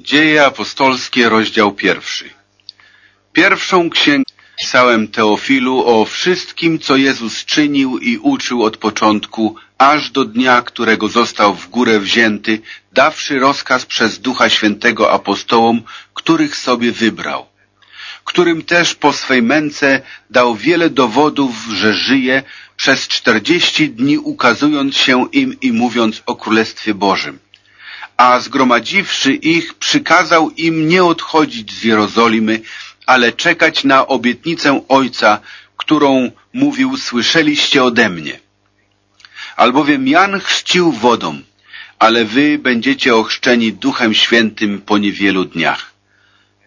Dzieje apostolskie, rozdział pierwszy. Pierwszą księgę pisałem Teofilu o wszystkim, co Jezus czynił i uczył od początku, aż do dnia, którego został w górę wzięty, dawszy rozkaz przez Ducha Świętego apostołom, których sobie wybrał, którym też po swej męce dał wiele dowodów, że żyje, przez czterdzieści dni ukazując się im i mówiąc o Królestwie Bożym a zgromadziwszy ich, przykazał im nie odchodzić z Jerozolimy, ale czekać na obietnicę Ojca, którą mówił, słyszeliście ode mnie. Albowiem Jan chrzcił wodą, ale wy będziecie ochrzczeni Duchem Świętym po niewielu dniach.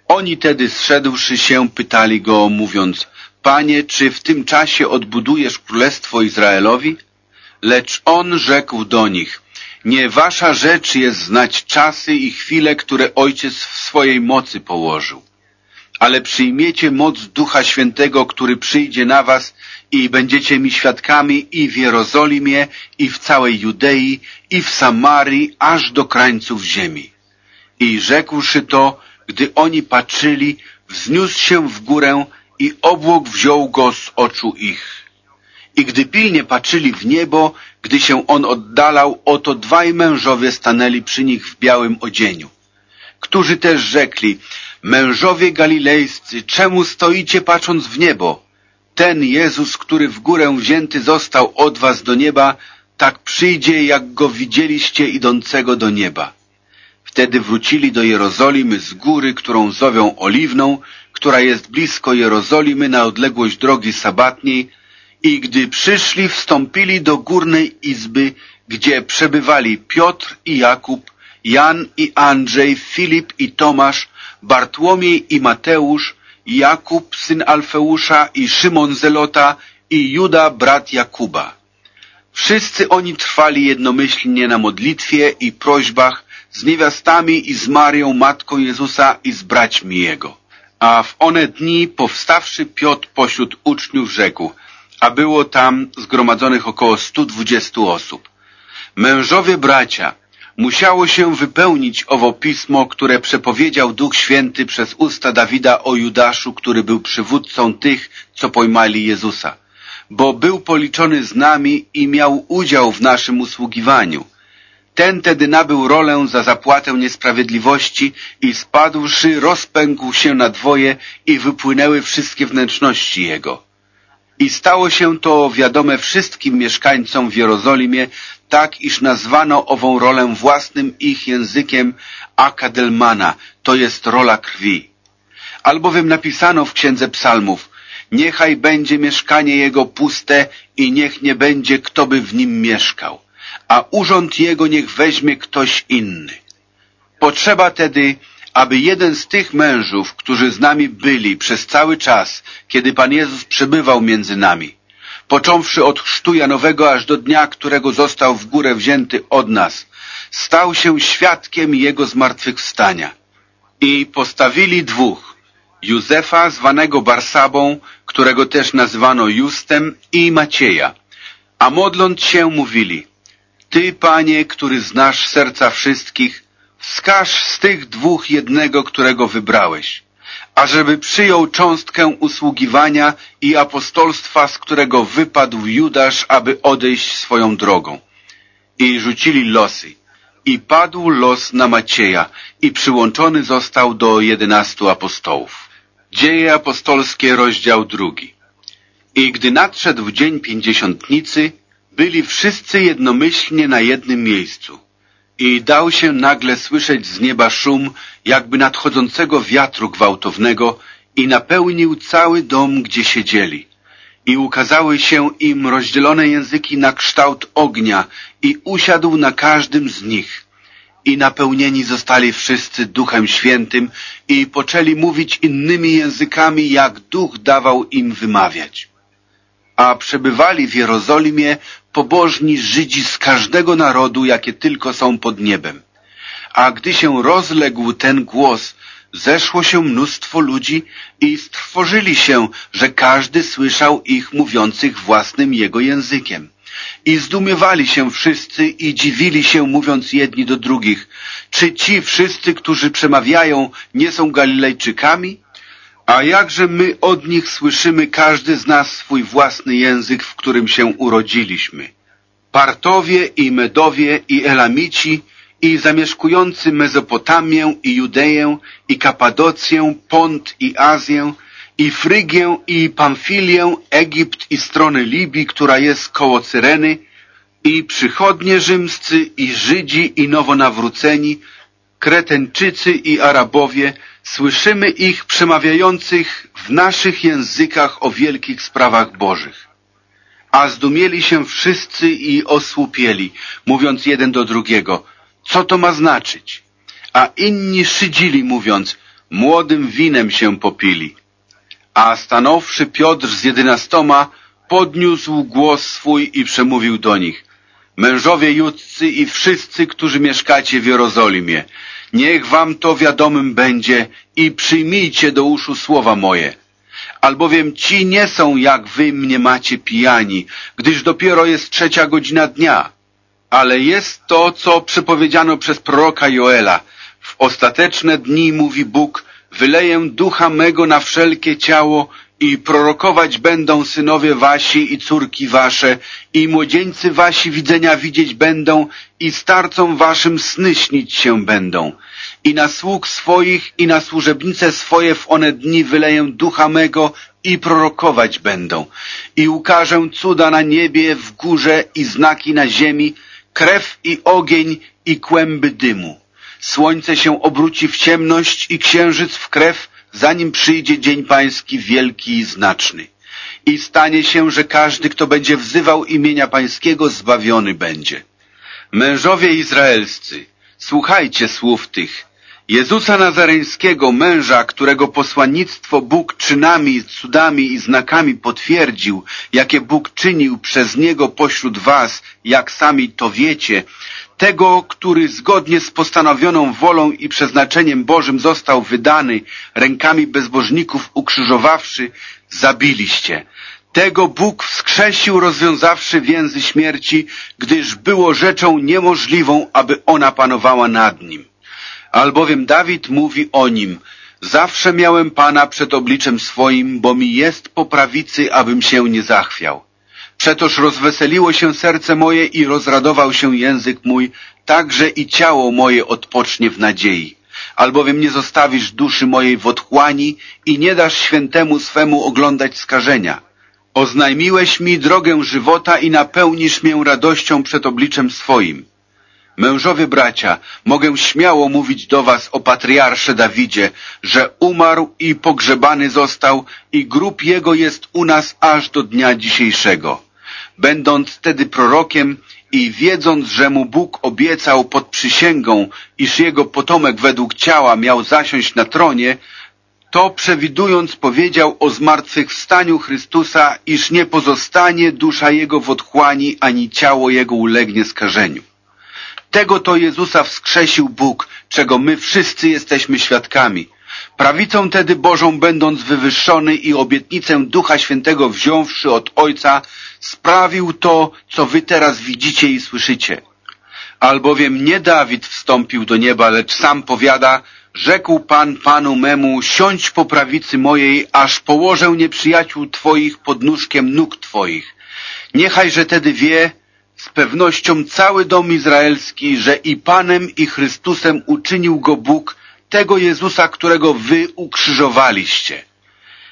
Oni tedy zszedłszy się, pytali go, mówiąc, Panie, czy w tym czasie odbudujesz Królestwo Izraelowi? Lecz on rzekł do nich, nie wasza rzecz jest znać czasy i chwile, które Ojciec w swojej mocy położył. Ale przyjmiecie moc Ducha Świętego, który przyjdzie na was i będziecie mi świadkami i w Jerozolimie, i w całej Judei, i w Samarii, aż do krańców ziemi. I rzekłszy to, gdy oni patrzyli, wzniósł się w górę i obłok wziął go z oczu ich. I gdy pilnie patrzyli w niebo, gdy się on oddalał, oto dwaj mężowie stanęli przy nich w białym odzieniu, którzy też rzekli, mężowie galilejscy, czemu stoicie patrząc w niebo? Ten Jezus, który w górę wzięty został od was do nieba, tak przyjdzie, jak go widzieliście idącego do nieba. Wtedy wrócili do Jerozolimy z góry, którą zowią Oliwną, która jest blisko Jerozolimy na odległość drogi sabatniej, i gdy przyszli, wstąpili do górnej izby, gdzie przebywali Piotr i Jakub, Jan i Andrzej, Filip i Tomasz, Bartłomiej i Mateusz, Jakub, syn Alfeusza i Szymon Zelota i Juda, brat Jakuba. Wszyscy oni trwali jednomyślnie na modlitwie i prośbach z niewiastami i z Marią, matką Jezusa i z braćmi Jego. A w one dni, powstawszy Piotr pośród uczniów, rzekł, a było tam zgromadzonych około 120 osób. Mężowie bracia, musiało się wypełnić owo pismo, które przepowiedział Duch Święty przez usta Dawida o Judaszu, który był przywódcą tych, co pojmali Jezusa, bo był policzony z nami i miał udział w naszym usługiwaniu. Ten tedy nabył rolę za zapłatę niesprawiedliwości i spadłszy rozpękł się na dwoje i wypłynęły wszystkie wnętrzności jego. I stało się to wiadome wszystkim mieszkańcom w Jerozolimie, tak iż nazwano ową rolę własnym ich językiem Akadelmana, to jest rola krwi. Albowiem napisano w Księdze Psalmów, niechaj będzie mieszkanie jego puste i niech nie będzie kto by w nim mieszkał, a urząd jego niech weźmie ktoś inny. Potrzeba tedy aby jeden z tych mężów, którzy z nami byli przez cały czas, kiedy Pan Jezus przebywał między nami, począwszy od chrztu Janowego aż do dnia, którego został w górę wzięty od nas, stał się świadkiem Jego zmartwychwstania. I postawili dwóch, Józefa zwanego Barsabą, którego też nazwano Justem i Macieja, a modląc się mówili, Ty, Panie, który znasz serca wszystkich, wskaż z tych dwóch jednego, którego wybrałeś, ażeby przyjął cząstkę usługiwania i apostolstwa, z którego wypadł Judasz, aby odejść swoją drogą. I rzucili losy. I padł los na Macieja i przyłączony został do jedenastu apostołów. Dzieje apostolskie, rozdział drugi. I gdy nadszedł dzień pięćdziesiątnicy, byli wszyscy jednomyślnie na jednym miejscu. I dał się nagle słyszeć z nieba szum, jakby nadchodzącego wiatru gwałtownego i napełnił cały dom, gdzie siedzieli. I ukazały się im rozdzielone języki na kształt ognia i usiadł na każdym z nich. I napełnieni zostali wszyscy Duchem Świętym i poczęli mówić innymi językami, jak Duch dawał im wymawiać. A przebywali w Jerozolimie pobożni Żydzi z każdego narodu, jakie tylko są pod niebem. A gdy się rozległ ten głos, zeszło się mnóstwo ludzi i strwożyli się, że każdy słyszał ich mówiących własnym jego językiem. I zdumiewali się wszyscy i dziwili się, mówiąc jedni do drugich, czy ci wszyscy, którzy przemawiają, nie są Galilejczykami? A jakże my od nich słyszymy każdy z nas swój własny język, w którym się urodziliśmy. Partowie i Medowie i Elamici i zamieszkujący Mezopotamię i Judeję i Kapadocję, Pont i Azję i Frygię i Pamfilię, Egipt i strony Libii, która jest koło Cyreny i przychodnie rzymscy i Żydzi i nowonawróceni, Kretenczycy i Arabowie, słyszymy ich przemawiających w naszych językach o wielkich sprawach bożych. A zdumieli się wszyscy i osłupieli, mówiąc jeden do drugiego, co to ma znaczyć? A inni szydzili, mówiąc, młodym winem się popili. A stanowszy Piotr z jedenastoma, podniósł głos swój i przemówił do nich. Mężowie judzcy i wszyscy, którzy mieszkacie w Jerozolimie, niech wam to wiadomym będzie i przyjmijcie do uszu słowa moje. Albowiem ci nie są, jak wy mnie macie pijani, gdyż dopiero jest trzecia godzina dnia. Ale jest to, co przepowiedziano przez proroka Joela. W ostateczne dni, mówi Bóg, wyleję ducha mego na wszelkie ciało i prorokować będą synowie wasi i córki wasze i młodzieńcy wasi widzenia widzieć będą i starcom waszym sny śnić się będą. I na sług swoich i na służebnice swoje w one dni wyleję ducha mego i prorokować będą. I ukażę cuda na niebie, w górze i znaki na ziemi, krew i ogień i kłęby dymu. Słońce się obróci w ciemność i księżyc w krew, zanim przyjdzie dzień pański wielki i znaczny. I stanie się, że każdy, kto będzie wzywał imienia pańskiego, zbawiony będzie. Mężowie izraelscy, słuchajcie słów tych. Jezusa Nazareńskiego, męża, którego posłannictwo Bóg czynami, cudami i znakami potwierdził, jakie Bóg czynił przez Niego pośród was, jak sami to wiecie, tego, który zgodnie z postanowioną wolą i przeznaczeniem Bożym został wydany, rękami bezbożników ukrzyżowawszy, zabiliście. Tego Bóg wskrzesił, rozwiązawszy więzy śmierci, gdyż było rzeczą niemożliwą, aby ona panowała nad nim. Albowiem Dawid mówi o nim, zawsze miałem Pana przed obliczem swoim, bo mi jest po prawicy, abym się nie zachwiał. Przetoż rozweseliło się serce moje i rozradował się język mój, także i ciało moje odpocznie w nadziei. Albowiem nie zostawisz duszy mojej w otchłani i nie dasz świętemu swemu oglądać skażenia. Oznajmiłeś mi drogę żywota i napełnisz mię radością przed obliczem swoim. Mężowie bracia, mogę śmiało mówić do was o patriarsze Dawidzie, że umarł i pogrzebany został i grób jego jest u nas aż do dnia dzisiejszego. Będąc wtedy prorokiem i wiedząc, że mu Bóg obiecał pod przysięgą, iż jego potomek według ciała miał zasiąść na tronie, to przewidując powiedział o zmartwychwstaniu Chrystusa, iż nie pozostanie dusza jego w otchłani, ani ciało jego ulegnie skażeniu. Tego to Jezusa wskrzesił Bóg, czego my wszyscy jesteśmy świadkami. Prawicą tedy Bożą będąc wywyższony i obietnicę Ducha Świętego wziąwszy od Ojca, sprawił to, co wy teraz widzicie i słyszycie. Albowiem nie Dawid wstąpił do nieba, lecz sam powiada, rzekł Pan Panu memu, siądź po prawicy mojej, aż położę nieprzyjaciół Twoich pod nóżkiem nóg Twoich. Niechajże tedy wie, z pewnością cały dom izraelski, że i Panem i Chrystusem uczynił go Bóg, tego Jezusa, którego wy ukrzyżowaliście.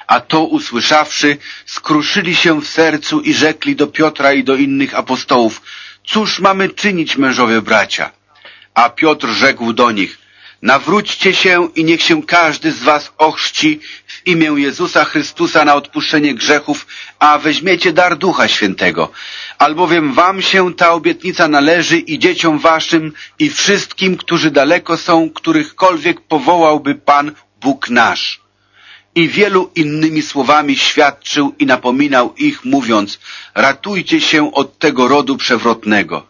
A to usłyszawszy, skruszyli się w sercu i rzekli do Piotra i do innych apostołów, cóż mamy czynić, mężowie bracia? A Piotr rzekł do nich, nawróćcie się i niech się każdy z was ochrzci w imię Jezusa Chrystusa na odpuszczenie grzechów, a weźmiecie dar Ducha Świętego. Albowiem wam się ta obietnica należy i dzieciom waszym i wszystkim, którzy daleko są, którychkolwiek powołałby Pan Bóg nasz. I wielu innymi słowami świadczył i napominał ich, mówiąc, ratujcie się od tego rodu przewrotnego.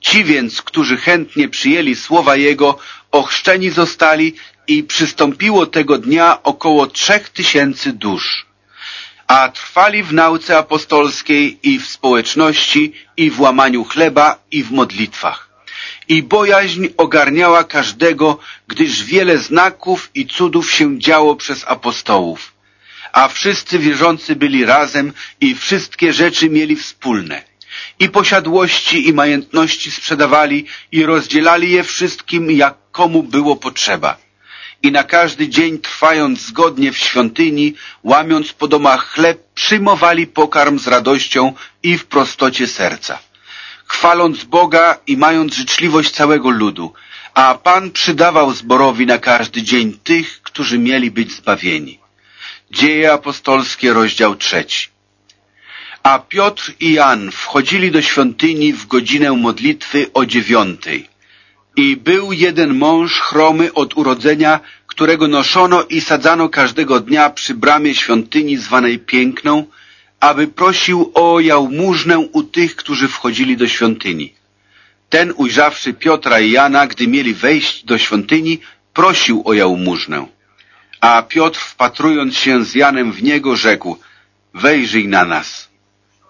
Ci więc, którzy chętnie przyjęli słowa Jego, ochrzczeni zostali i przystąpiło tego dnia około trzech tysięcy dusz. A trwali w nauce apostolskiej i w społeczności, i w łamaniu chleba, i w modlitwach. I bojaźń ogarniała każdego, gdyż wiele znaków i cudów się działo przez apostołów. A wszyscy wierzący byli razem i wszystkie rzeczy mieli wspólne. I posiadłości i majątności sprzedawali i rozdzielali je wszystkim, jak komu było potrzeba i na każdy dzień trwając zgodnie w świątyni, łamiąc po domach chleb, przyjmowali pokarm z radością i w prostocie serca, chwaląc Boga i mając życzliwość całego ludu, a Pan przydawał zborowi na każdy dzień tych, którzy mieli być zbawieni. Dzieje apostolskie, rozdział trzeci. A Piotr i Jan wchodzili do świątyni w godzinę modlitwy o dziewiątej. I był jeden mąż chromy od urodzenia, którego noszono i sadzano każdego dnia przy bramie świątyni zwanej Piękną, aby prosił o jałmużnę u tych, którzy wchodzili do świątyni. Ten ujrzawszy Piotra i Jana, gdy mieli wejść do świątyni, prosił o jałmużnę. A Piotr, wpatrując się z Janem w niego, rzekł, wejrzyj na nas.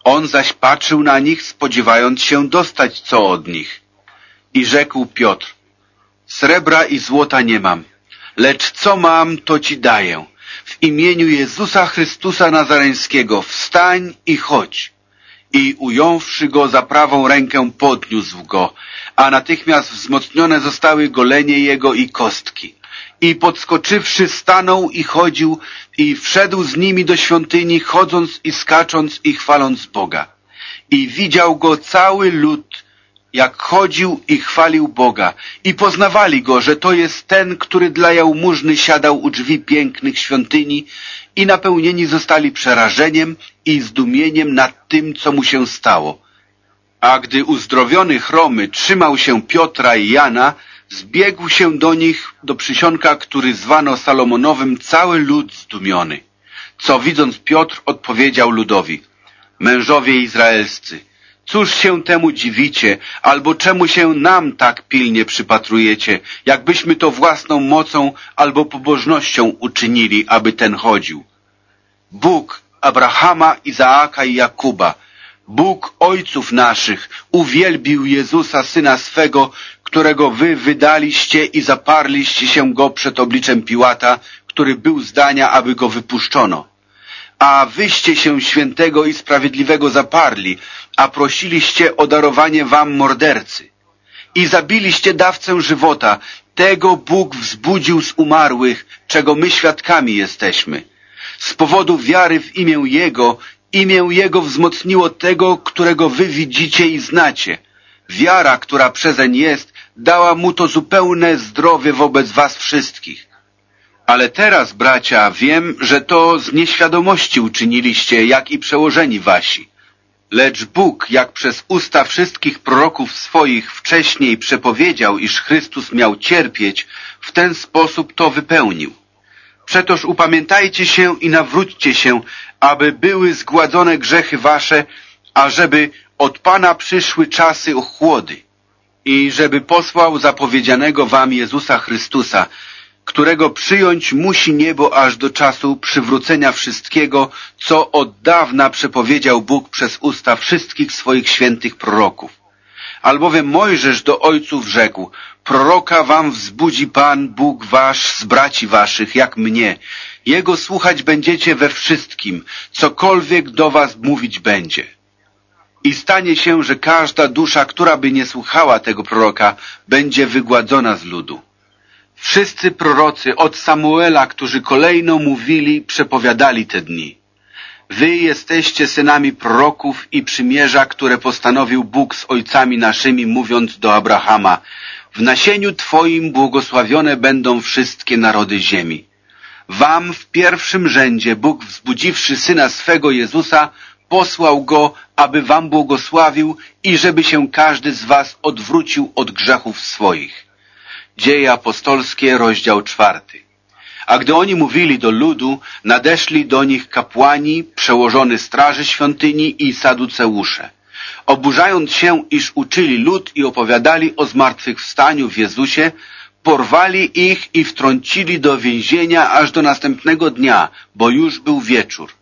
On zaś patrzył na nich, spodziewając się dostać co od nich. I rzekł Piotr, srebra i złota nie mam, lecz co mam, to ci daję. W imieniu Jezusa Chrystusa Nazareńskiego wstań i chodź. I ująwszy go za prawą rękę podniósł go, a natychmiast wzmocnione zostały golenie jego i kostki. I podskoczywszy stanął i chodził i wszedł z nimi do świątyni, chodząc i skacząc i chwaląc Boga. I widział go cały lud, jak chodził i chwalił Boga i poznawali go, że to jest ten, który dla jałmużny siadał u drzwi pięknych świątyni i napełnieni zostali przerażeniem i zdumieniem nad tym, co mu się stało. A gdy uzdrowiony chromy trzymał się Piotra i Jana, zbiegł się do nich, do przysionka, który zwano Salomonowym, cały lud zdumiony. Co widząc Piotr odpowiedział ludowi, mężowie izraelscy, Cóż się temu dziwicie, albo czemu się nam tak pilnie przypatrujecie, jakbyśmy to własną mocą albo pobożnością uczynili, aby ten chodził? Bóg Abrahama, Izaaka i Jakuba, Bóg ojców naszych, uwielbił Jezusa, Syna swego, którego wy wydaliście i zaparliście się go przed obliczem Piłata, który był zdania, aby go wypuszczono. A wyście się świętego i sprawiedliwego zaparli, a prosiliście o darowanie wam mordercy. I zabiliście dawcę żywota, tego Bóg wzbudził z umarłych, czego my świadkami jesteśmy. Z powodu wiary w imię Jego, imię Jego wzmocniło tego, którego wy widzicie i znacie. Wiara, która przezeń jest, dała mu to zupełne zdrowie wobec was wszystkich. Ale teraz, bracia, wiem, że to z nieświadomości uczyniliście, jak i przełożeni wasi. Lecz Bóg, jak przez usta wszystkich proroków swoich wcześniej przepowiedział, iż Chrystus miał cierpieć, w ten sposób to wypełnił. Przetoż upamiętajcie się i nawróćcie się, aby były zgładzone grzechy wasze, ażeby od Pana przyszły czasy ochłody i żeby posłał zapowiedzianego wam Jezusa Chrystusa, którego przyjąć musi niebo aż do czasu przywrócenia wszystkiego, co od dawna przepowiedział Bóg przez usta wszystkich swoich świętych proroków. Albowiem Mojżesz do ojców rzekł, proroka wam wzbudzi Pan, Bóg wasz, z braci waszych, jak mnie. Jego słuchać będziecie we wszystkim, cokolwiek do was mówić będzie. I stanie się, że każda dusza, która by nie słuchała tego proroka, będzie wygładzona z ludu. Wszyscy prorocy od Samuela, którzy kolejno mówili, przepowiadali te dni. Wy jesteście synami proroków i przymierza, które postanowił Bóg z ojcami naszymi, mówiąc do Abrahama, w nasieniu Twoim błogosławione będą wszystkie narody ziemi. Wam w pierwszym rzędzie Bóg, wzbudziwszy Syna swego Jezusa, posłał Go, aby Wam błogosławił i żeby się każdy z Was odwrócił od grzechów swoich. Dzieje apostolskie, rozdział czwarty. A gdy oni mówili do ludu, nadeszli do nich kapłani, przełożony straży świątyni i saduceusze. Oburzając się, iż uczyli lud i opowiadali o zmartwychwstaniu w Jezusie, porwali ich i wtrącili do więzienia aż do następnego dnia, bo już był wieczór.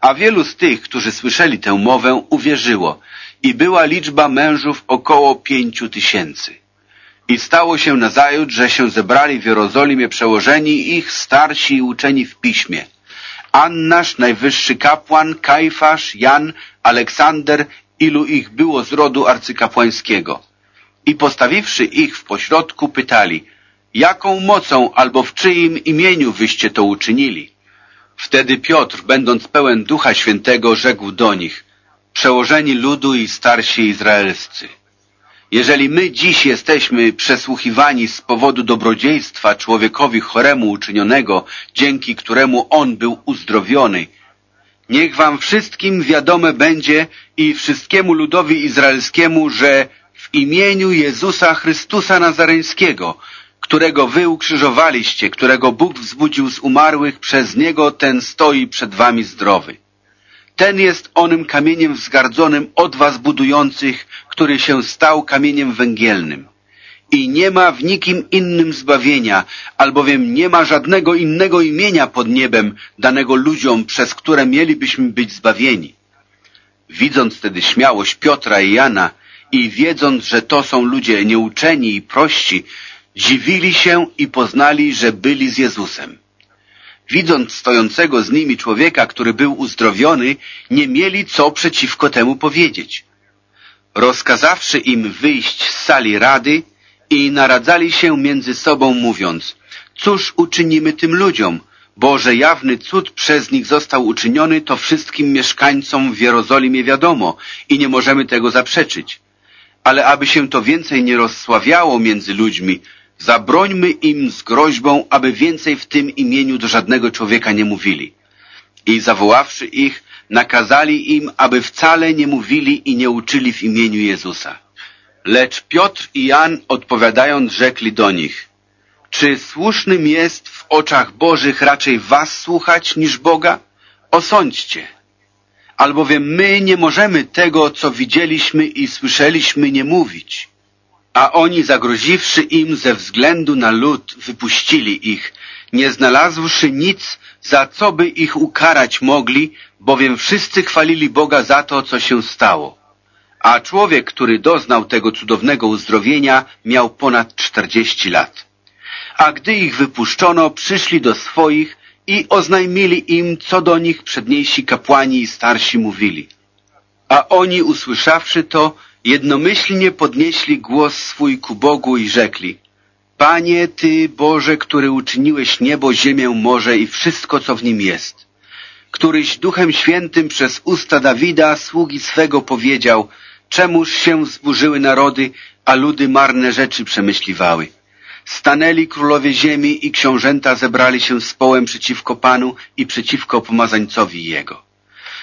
A wielu z tych, którzy słyszeli tę mowę, uwierzyło i była liczba mężów około pięciu tysięcy. I stało się nazajutrz, że się zebrali w Jerozolimie przełożeni ich starsi i uczeni w piśmie. Annasz, najwyższy kapłan, Kajfasz, Jan, Aleksander, ilu ich było z rodu arcykapłańskiego. I postawiwszy ich w pośrodku, pytali, jaką mocą albo w czyim imieniu wyście to uczynili? Wtedy Piotr, będąc pełen Ducha Świętego, rzekł do nich, przełożeni ludu i starsi izraelscy. Jeżeli my dziś jesteśmy przesłuchiwani z powodu dobrodziejstwa człowiekowi choremu uczynionego, dzięki któremu on był uzdrowiony, niech wam wszystkim wiadome będzie i wszystkiemu ludowi izraelskiemu, że w imieniu Jezusa Chrystusa Nazareńskiego, którego wy ukrzyżowaliście, którego Bóg wzbudził z umarłych, przez Niego ten stoi przed wami zdrowy. Ten jest onym kamieniem wzgardzonym od was budujących, który się stał kamieniem węgielnym. I nie ma w nikim innym zbawienia, albowiem nie ma żadnego innego imienia pod niebem danego ludziom, przez które mielibyśmy być zbawieni. Widząc wtedy śmiałość Piotra i Jana i wiedząc, że to są ludzie nieuczeni i prości, dziwili się i poznali, że byli z Jezusem. Widząc stojącego z nimi człowieka, który był uzdrowiony, nie mieli co przeciwko temu powiedzieć. Rozkazawszy im wyjść z sali rady i naradzali się między sobą mówiąc, cóż uczynimy tym ludziom, bo że jawny cud przez nich został uczyniony, to wszystkim mieszkańcom w Jerozolimie wiadomo i nie możemy tego zaprzeczyć. Ale aby się to więcej nie rozsławiało między ludźmi, Zabrońmy im z groźbą, aby więcej w tym imieniu do żadnego człowieka nie mówili. I zawoławszy ich, nakazali im, aby wcale nie mówili i nie uczyli w imieniu Jezusa. Lecz Piotr i Jan odpowiadając rzekli do nich, czy słusznym jest w oczach Bożych raczej was słuchać niż Boga? Osądźcie. Albowiem my nie możemy tego, co widzieliśmy i słyszeliśmy, nie mówić. A oni, zagroziwszy im ze względu na lud, wypuścili ich, nie znalazłszy nic, za co by ich ukarać mogli, bowiem wszyscy chwalili Boga za to, co się stało. A człowiek, który doznał tego cudownego uzdrowienia, miał ponad czterdzieści lat. A gdy ich wypuszczono, przyszli do swoich i oznajmili im, co do nich przedniejsi kapłani i starsi mówili. A oni, usłyszawszy to, jednomyślnie podnieśli głos swój ku Bogu i rzekli Panie Ty, Boże, który uczyniłeś niebo, ziemię, morze i wszystko, co w nim jest, któryś Duchem Świętym przez usta Dawida, sługi swego, powiedział Czemuż się zburzyły narody, a ludy marne rzeczy przemyśliwały? Stanęli królowie ziemi i książęta zebrali się z połem przeciwko Panu i przeciwko pomazańcowi Jego.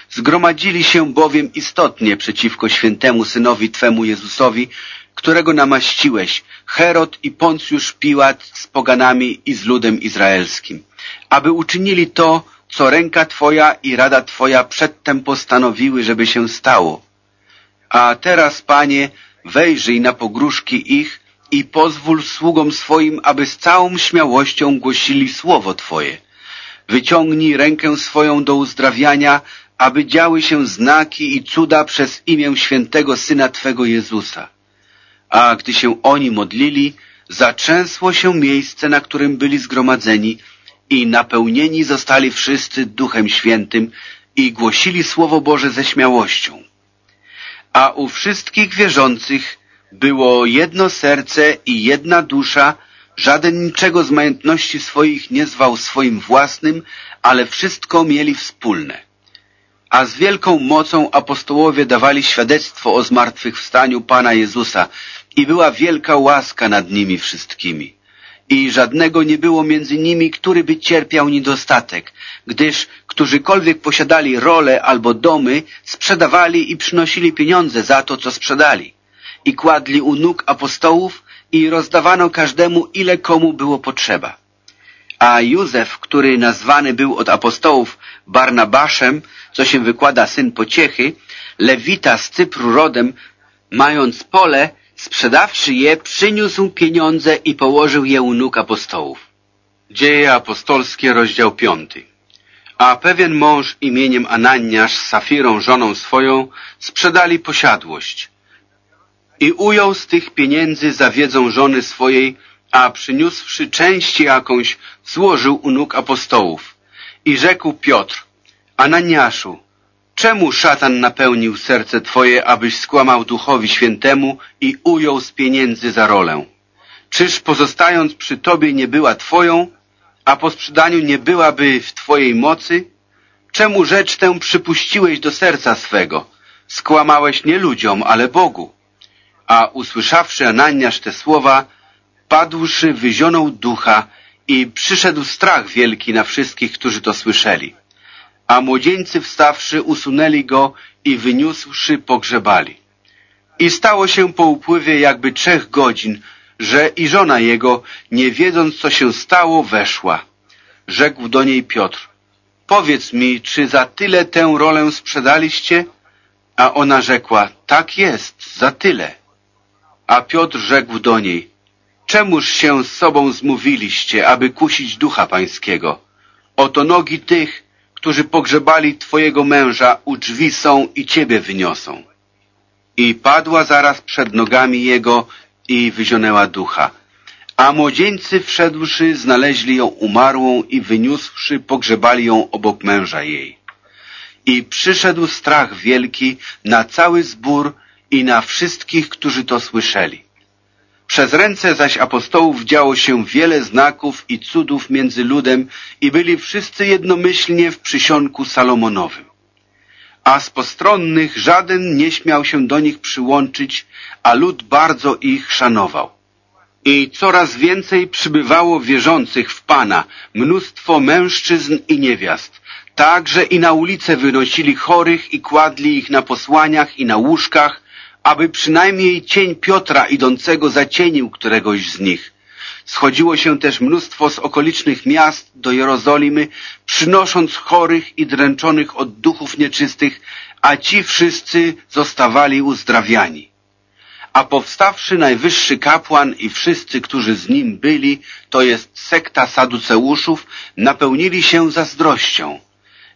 Zgromadzili się bowiem istotnie przeciwko świętemu synowi Twemu Jezusowi, którego namaściłeś, Herod i Poncjusz Piłat z poganami i z ludem izraelskim, aby uczynili to, co ręka Twoja i rada Twoja przedtem postanowiły, żeby się stało. A teraz, Panie, wejrzyj na pogróżki ich i pozwól sługom swoim, aby z całą śmiałością głosili słowo Twoje. Wyciągnij rękę swoją do uzdrawiania, aby działy się znaki i cuda przez imię świętego Syna Twego Jezusa. A gdy się oni modlili, zaczęsło się miejsce, na którym byli zgromadzeni i napełnieni zostali wszyscy Duchem Świętym i głosili Słowo Boże ze śmiałością. A u wszystkich wierzących było jedno serce i jedna dusza, żaden niczego z majątności swoich nie zwał swoim własnym, ale wszystko mieli wspólne a z wielką mocą apostołowie dawali świadectwo o zmartwychwstaniu Pana Jezusa i była wielka łaska nad nimi wszystkimi. I żadnego nie było między nimi, który by cierpiał niedostatek, gdyż którzykolwiek posiadali role albo domy, sprzedawali i przynosili pieniądze za to, co sprzedali. I kładli u nóg apostołów i rozdawano każdemu, ile komu było potrzeba. A Józef, który nazwany był od apostołów Barnabaszem, co się wykłada syn pociechy, Lewita z Cypru rodem, mając pole, sprzedawszy je, przyniósł pieniądze i położył je u nóg apostołów. Dzieje apostolskie, rozdział piąty. A pewien mąż imieniem Ananiasz z Safirą, żoną swoją, sprzedali posiadłość. I ujął z tych pieniędzy za wiedzą żony swojej, a przyniósłszy część jakąś, złożył u nóg apostołów. I rzekł Piotr, Ananiaszu, czemu szatan napełnił serce Twoje, abyś skłamał Duchowi Świętemu i ujął z pieniędzy za rolę? Czyż pozostając przy Tobie nie była Twoją, a po sprzedaniu nie byłaby w Twojej mocy? Czemu rzecz tę przypuściłeś do serca swego? Skłamałeś nie ludziom, ale Bogu. A usłyszawszy Ananiasz te słowa, padłszy wyzionął ducha i przyszedł strach wielki na wszystkich, którzy to słyszeli. A młodzieńcy wstawszy usunęli go i wyniósłszy pogrzebali. I stało się po upływie jakby trzech godzin, że i żona jego, nie wiedząc co się stało, weszła. Rzekł do niej Piotr, powiedz mi, czy za tyle tę rolę sprzedaliście? A ona rzekła, tak jest, za tyle. A Piotr rzekł do niej, czemuż się z sobą zmówiliście, aby kusić ducha pańskiego? Oto nogi tych, którzy pogrzebali twojego męża, u drzwi są i ciebie wyniosą. I padła zaraz przed nogami jego i wyzionęła ducha. A młodzieńcy wszedłszy, znaleźli ją umarłą i wyniósłszy, pogrzebali ją obok męża jej. I przyszedł strach wielki na cały zbór i na wszystkich, którzy to słyszeli. Przez ręce zaś apostołów działo się wiele znaków i cudów między ludem i byli wszyscy jednomyślnie w przysionku Salomonowym. A z postronnych żaden nie śmiał się do nich przyłączyć, a lud bardzo ich szanował. I coraz więcej przybywało wierzących w Pana, mnóstwo mężczyzn i niewiast, tak, że i na ulice wynosili chorych i kładli ich na posłaniach i na łóżkach, aby przynajmniej cień Piotra idącego zacienił któregoś z nich. Schodziło się też mnóstwo z okolicznych miast do Jerozolimy, przynosząc chorych i dręczonych od duchów nieczystych, a ci wszyscy zostawali uzdrawiani. A powstawszy najwyższy kapłan i wszyscy, którzy z nim byli, to jest sekta saduceuszów, napełnili się zazdrością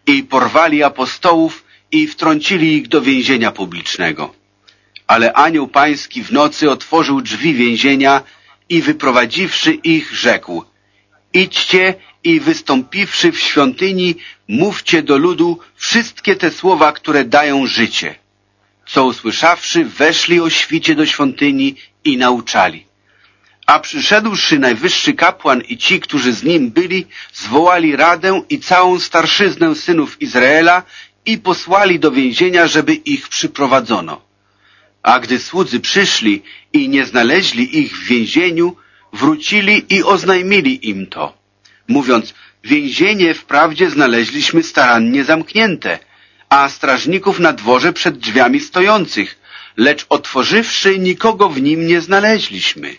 i porwali apostołów i wtrącili ich do więzienia publicznego. Ale anioł pański w nocy otworzył drzwi więzienia i wyprowadziwszy ich rzekł Idźcie i wystąpiwszy w świątyni, mówcie do ludu wszystkie te słowa, które dają życie. Co usłyszawszy, weszli o świcie do świątyni i nauczali. A przyszedłszy najwyższy kapłan i ci, którzy z nim byli, zwołali radę i całą starszyznę synów Izraela i posłali do więzienia, żeby ich przyprowadzono. A gdy słudzy przyszli i nie znaleźli ich w więzieniu, wrócili i oznajmili im to, mówiąc, więzienie wprawdzie znaleźliśmy starannie zamknięte, a strażników na dworze przed drzwiami stojących, lecz otworzywszy nikogo w nim nie znaleźliśmy.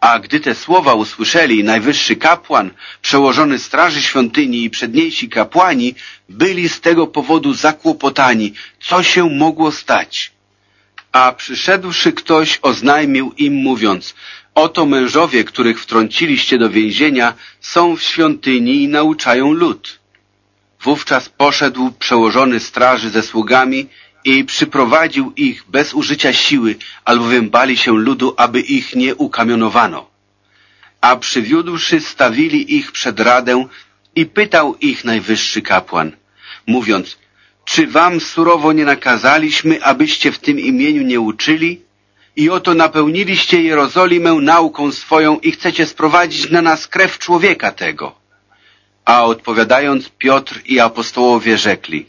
A gdy te słowa usłyszeli, najwyższy kapłan, przełożony straży świątyni i przedniejsi kapłani byli z tego powodu zakłopotani, co się mogło stać. A przyszedłszy ktoś oznajmił im mówiąc, oto mężowie, których wtrąciliście do więzienia, są w świątyni i nauczają lud. Wówczas poszedł przełożony straży ze sługami i przyprowadził ich bez użycia siły, albowiem bali się ludu, aby ich nie ukamionowano. A przywiódłszy, stawili ich przed radę i pytał ich najwyższy kapłan, mówiąc, czy wam surowo nie nakazaliśmy, abyście w tym imieniu nie uczyli? I oto napełniliście Jerozolimę nauką swoją i chcecie sprowadzić na nas krew człowieka tego. A odpowiadając Piotr i apostołowie rzekli,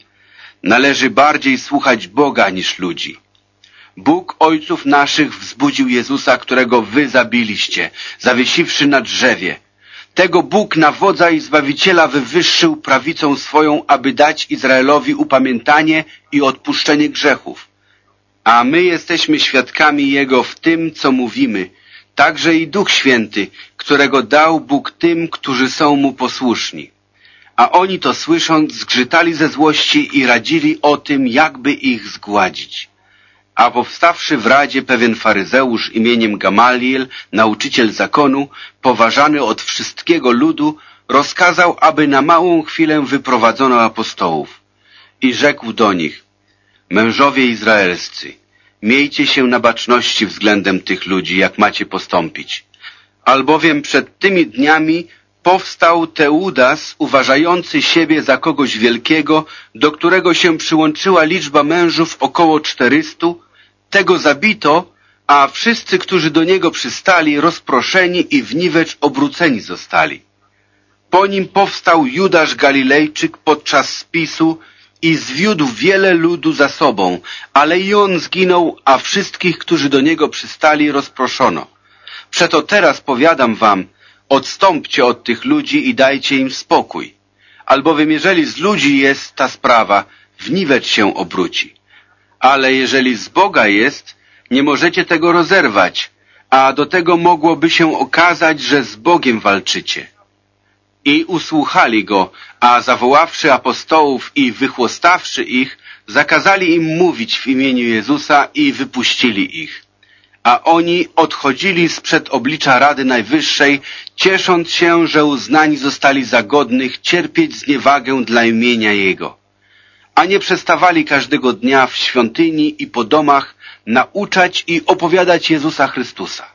należy bardziej słuchać Boga niż ludzi. Bóg ojców naszych wzbudził Jezusa, którego wy zabiliście, zawiesiwszy na drzewie. Tego Bóg na wodza i Zbawiciela wywyższył prawicą swoją, aby dać Izraelowi upamiętanie i odpuszczenie grzechów. A my jesteśmy świadkami Jego w tym, co mówimy, także i Duch Święty, którego dał Bóg tym, którzy są Mu posłuszni. A oni to słysząc, zgrzytali ze złości i radzili o tym, jakby ich zgładzić. A powstawszy w radzie pewien faryzeusz imieniem Gamaliel, nauczyciel zakonu, poważany od wszystkiego ludu, rozkazał, aby na małą chwilę wyprowadzono apostołów i rzekł do nich, mężowie izraelscy, miejcie się na baczności względem tych ludzi, jak macie postąpić. Albowiem przed tymi dniami powstał Teudas, uważający siebie za kogoś wielkiego, do którego się przyłączyła liczba mężów około czterystu. Tego zabito, a wszyscy, którzy do niego przystali, rozproszeni i w niwecz obróceni zostali. Po nim powstał Judasz Galilejczyk podczas spisu i zwiódł wiele ludu za sobą, ale i on zginął, a wszystkich, którzy do niego przystali, rozproszono. Przeto teraz powiadam wam, odstąpcie od tych ludzi i dajcie im spokój. Albowiem jeżeli z ludzi jest ta sprawa, w niwecz się obróci. Ale jeżeli z Boga jest, nie możecie tego rozerwać, a do tego mogłoby się okazać, że z Bogiem walczycie. I usłuchali go, a zawoławszy apostołów i wychłostawszy ich, zakazali im mówić w imieniu Jezusa i wypuścili ich. A oni odchodzili sprzed oblicza Rady Najwyższej, ciesząc się, że uznani zostali za godnych cierpieć zniewagę dla imienia Jego. A nie przestawali każdego dnia w świątyni i po domach nauczać i opowiadać Jezusa Chrystusa.